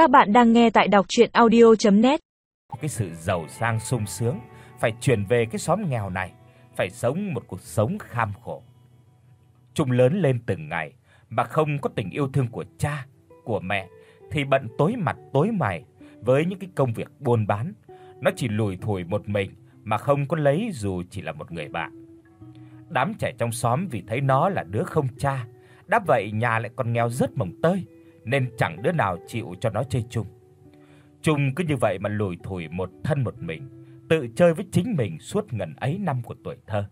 Các bạn đang nghe tại đọc audio net Cái sự giàu sang sung sướng phải chuyển về cái xóm nghèo này, phải sống một cuộc sống kham khổ. Trung lớn lên từng ngày mà không có tình yêu thương của cha, của mẹ thì bận tối mặt tối mày với những cái công việc buôn bán, nó chỉ lủi thủi một mình mà không có lấy dù chỉ là một người bạn. Đám trẻ trong xóm vì thấy nó là đứa không cha, đáp vậy nhà lại còn nghèo rất mồng tơi nên chẳng đứa nào chịu cho nó chơi chung. Chung cứ như vậy mà lủi thủi một thân một mình, tự chơi với chính mình suốt ngần ấy năm của tuổi thơ.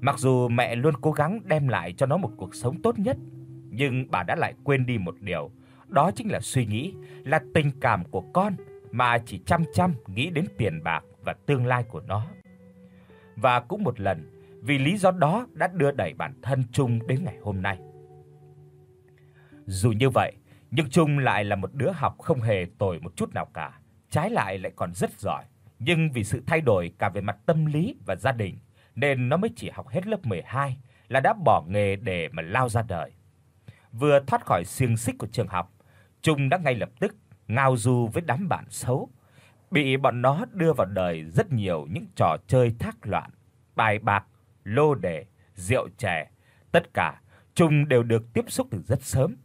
Mặc dù mẹ luôn cố gắng đem lại cho nó một cuộc sống tốt nhất, nhưng bà đã lại quên đi một điều, đó chính là suy nghĩ là tình cảm của con mà chỉ chăm chăm nghĩ đến tiền bạc và tương lai của nó. Và cũng một lần, vì lý do đó đã đưa đẩy bản thân Trung đến ngày hôm nay. Dù như vậy, nhưng Trung lại là một đứa học không hề tồi một chút nào cả, trái lại lại còn rất giỏi, nhưng vì sự thay đổi cả về mặt tâm lý và gia đình nên nó mới chỉ học hết lớp 12 là đã bỏ nghề để mà lao ra đời. Vừa thoát khỏi xiềng xích của trường học, Trung đã ngay lập tức ngao du với đám bạn xấu, bị bọn nó đưa vào đời rất nhiều những trò chơi thác loạn, bài bạc, lô đề, rượu chè, tất cả Trung đều được tiếp xúc từ rất sớm.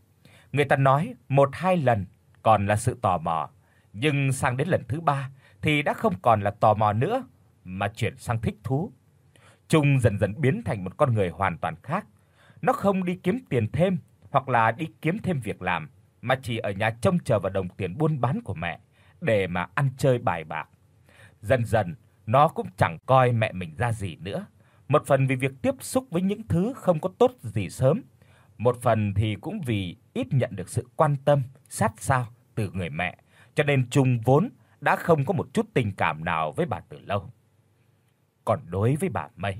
Người ta nói một hai lần còn là sự tò mò, nhưng sang đến lần thứ ba thì đã không còn là tò mò nữa mà chuyển sang thích thú. Trung dần dần biến thành một con người hoàn toàn khác. Nó không đi kiếm tiền thêm hoặc là đi kiếm thêm việc làm, mà chỉ ở nhà trông chờ vào đồng tiền buôn bán của mẹ để mà ăn chơi bài bạc. Dần dần, nó cũng chẳng coi mẹ mình ra gì nữa. Một phần vì việc tiếp xúc với những thứ không có tốt gì sớm, một phần thì cũng vì ít nhận được sự quan tâm sát sao từ người mẹ, cho nên Trung vốn đã không có một chút tình cảm nào với bà từ lâu. Còn đối với bà Mây,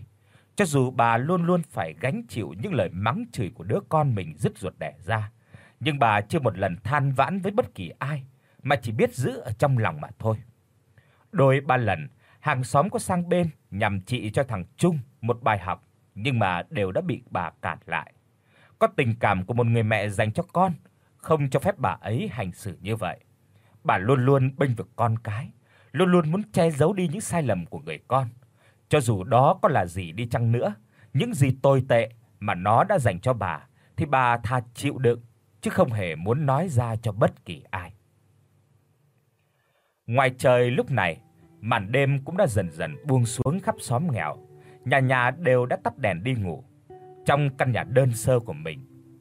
cho dù bà luôn luôn phải gánh chịu những lời mắng chửi của đứa con mình dứt ruột đẻ ra, nhưng bà chưa một lần than vãn với bất kỳ ai, mà chỉ biết giữ ở trong lòng mà thôi. Đôi ba lần, hàng xóm có sang bên nhằm trị cho thằng Trung một bài học, nhưng mà đều đã bị bà cản lại. Có tình cảm của một người mẹ dành cho con, không cho phép bà ấy hành xử như vậy. Bà luôn luôn bênh vực con cái, luôn luôn muốn che giấu đi những sai lầm của người con. Cho dù đó có là gì đi chăng nữa, những gì tồi tệ mà nó đã dành cho bà thì bà tha chịu đựng chứ không hề muốn nói ra cho bất kỳ ai. Ngoài trời lúc này, màn đêm cũng đã dần dần buông xuống khắp xóm nghèo, nhà nhà đều đã tắt đèn đi ngủ. Trong căn nhà đơn sơ của mình,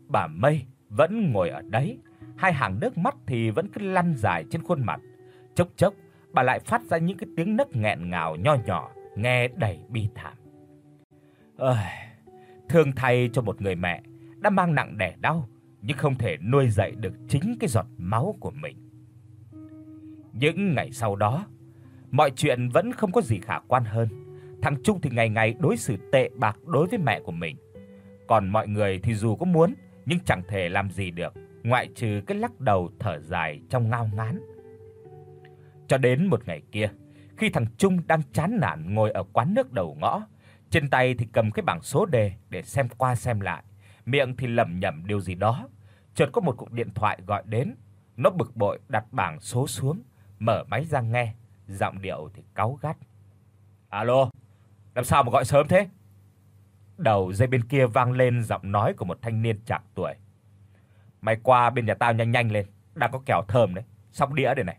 bà Mây vẫn ngồi ở đấy, hai hàng nước mắt thì vẫn cứ lăn dài trên khuôn mặt. Chốc chốc, bà lại phát ra những cái tiếng nấc nghẹn ngào nho nhỏ, nghe đầy bi thảm. Ơi, thương thay cho một người mẹ đã mang nặng đẻ đau nhưng không thể nuôi dạy được chính cái giọt máu của mình. Những ngày sau đó, mọi chuyện vẫn không có gì khả quan hơn. Thằng Trung thì ngày ngày đối xử tệ bạc đối với mẹ của mình. Còn mọi người thì dù có muốn nhưng chẳng thể làm gì được, ngoại trừ cái lắc đầu thở dài trong ngao ngán. Cho đến một ngày kia, khi thằng Trung đang chán nản ngồi ở quán nước đầu ngõ, trên tay thì cầm cái bảng số đề để xem qua xem lại, miệng thì lẩm nhẩm điều gì đó. Chợt có một cuộc điện thoại gọi đến, nó bực bội đặt bảng số xuống, mở máy ra nghe, giọng điệu thì cáu gắt. "Alo, làm sao mà gọi sớm thế?" Đầu dây bên kia vang lên giọng nói của một thanh niên trạc tuổi. "Mày qua bên nhà tao nhanh nhanh lên, đang có kẹo thơm đấy, sóc đĩa đây này."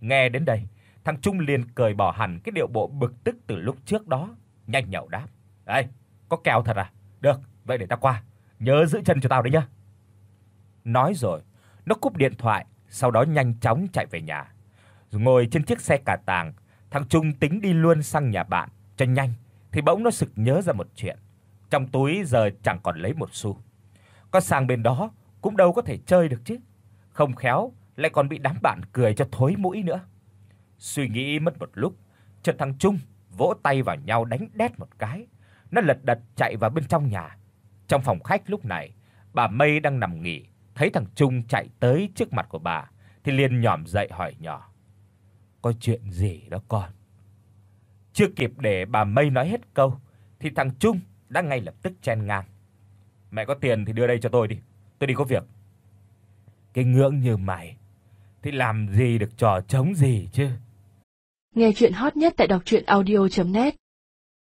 Nghe đến đây, thằng Trung liền cười bỏ hẳn cái điệu bộ bực tức từ lúc trước đó, nhanh nhảu đáp: "Đây, có kẹo thật à? Được, vậy để tao qua, nhớ giữ chân cho tao đấy nhá." Nói rồi, nó cúp điện thoại, sau đó nhanh chóng chạy về nhà. Rồi ngồi trên chiếc xe cà tàng, thằng Trung tính đi luôn sang nhà bạn cho nhanh thì bỗng nó sực nhớ ra một chuyện. Trong túi giờ chẳng còn lấy một xu. Có sang bên đó cũng đâu có thể chơi được chứ. Không khéo lại còn bị đám bạn cười cho thối mũi nữa. Suy nghĩ mất một lúc, chợt thằng Trung vỗ tay vào nhau đánh đét một cái. Nó lật đật chạy vào bên trong nhà. Trong phòng khách lúc này, bà Mây đang nằm nghỉ, thấy thằng Trung chạy tới trước mặt của bà thì liền nhòm dậy hỏi nhỏ: "Có chuyện gì đó con?" Chưa kịp để bà Mây nói hết câu thì thằng Trung đã ngay lập tức chen ngang. "Mẹ có tiền thì đưa đây cho tôi đi, tôi đi có việc." Cái ngưỡng như mày thì làm gì được trò trống gì chứ. Nghe truyện hot nhất tại doctruyenaudio.net